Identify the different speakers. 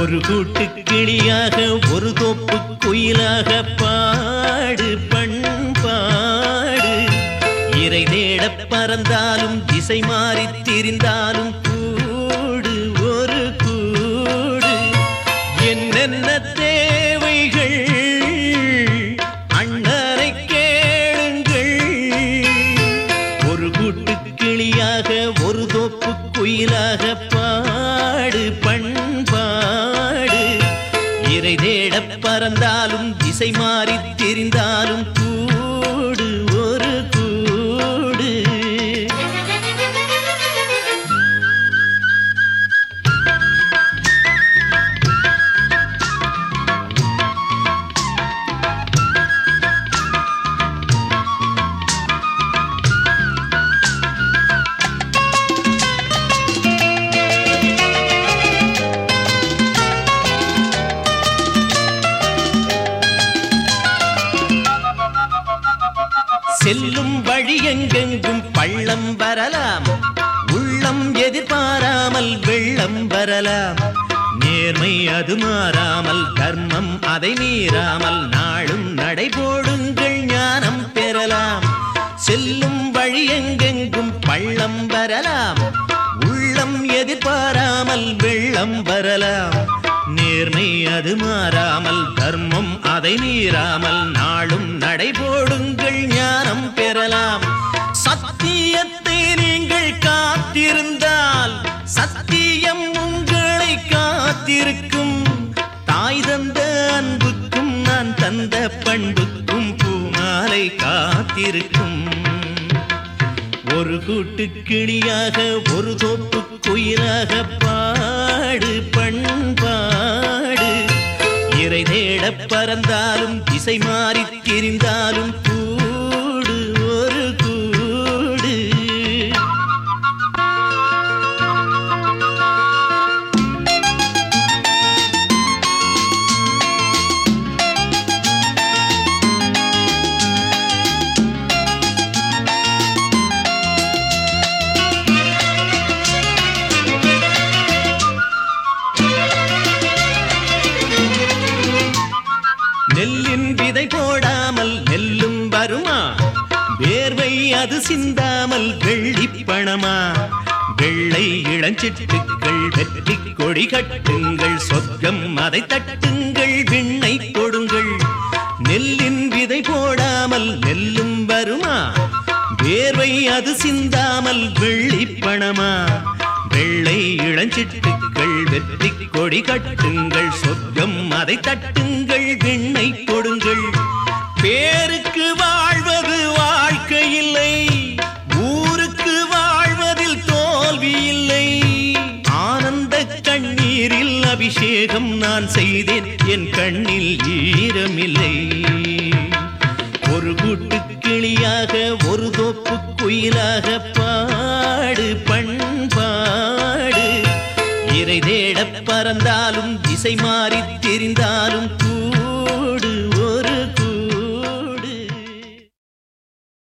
Speaker 1: ஒரு கூட்டு கிளியாக ஒரு தோப்பு குயிலாக பாடு பண்பாடு இறை தேட பறந்தாலும் திசை மாறி திரிந்தாலும் கூடு ஒரு கூடு. என்னென்ன தேவைகள்? அண்ணனை கேளுங்கள். ஒரு கூட்டு கிளியாக ஒரு தோப்பு குயிலாக பாடு பண்பாடு இறை தேடப் பறந்தாலும் திசை மாறித் தெரிந்தாலும் செல்லும் வழி எங்கெங்கும் பள்ளம் வரலாம். உள்ளம் எதிர்பாராமல் வெள்ளம் வரலாம். நேர்மை அது மாறாமல் தர்மம் அதை மீறாமல் நாளும் நடைபோடுங்கள் ஞானம் பெறலாம். செல்லும் வழி எங்கெங்கும் பள்ளம் வரலாம். உள்ளம் எதிர்பாராமல் வெள்ளம் வரலாம். நேர்மை அது மாறாமல் தர்மம் அதை மீறாமல் நாளும் நடைபோடுங்கள் ஞானம் பெறலாம். சத்தியத்தை நீங்கள் காத்திருந்தால் சத்தியம் உங்களை காத்திருக்கும். தாய் தந்த அன்புக்கும் நான் தந்த பண்புக்கும் பூமாலை காத்திருக்கும். ஒரு கூட்டு கிளியாக ஒரு தோப்பு குயிலாக பாடு தேடப் திசை மாறி விதை போடாமல் நெல்லும் வருமா? வேர்வை அது சிந்தாமல் வெள்ளி பணமா? வெள்ளை இளஞ்சிட்டுக்கள் வெற்றி கொடி கட்டுங்கள் சொர்க்கம் அதை தட்டுங்கள் விண்ணை கொடுங்கள். நெல்லின் விதை போடாமல் நெல்லும் வருமா? வேர்வை அது சிந்தாமல் வெள்ளி பணமா? வெள்ளை இளஞ்சிட்டுக்கள் வெற்றி கொடி கட்டுங்கள் சொர்க்கம் அதை தட்டுங்கள் விண்ணை கொடுங்கள். பேருக்கு வாழ்வது வாழ்க்கை இல்லை ஊருக்கு வாழ்வதில் தோல்வி இல்லை. ஆனந்த கண்ணீரில் அபிஷேகம் நான் செய்தேன் என் கண்ணில் ஈரமில்லை. ஒரு கூட்டு கிளியாக ஒரு தோப்பு குயிலாக பாடு பண்ண தேடப் பறந்தாலும் திசை மாறித் தெரிந்தாலும் தூ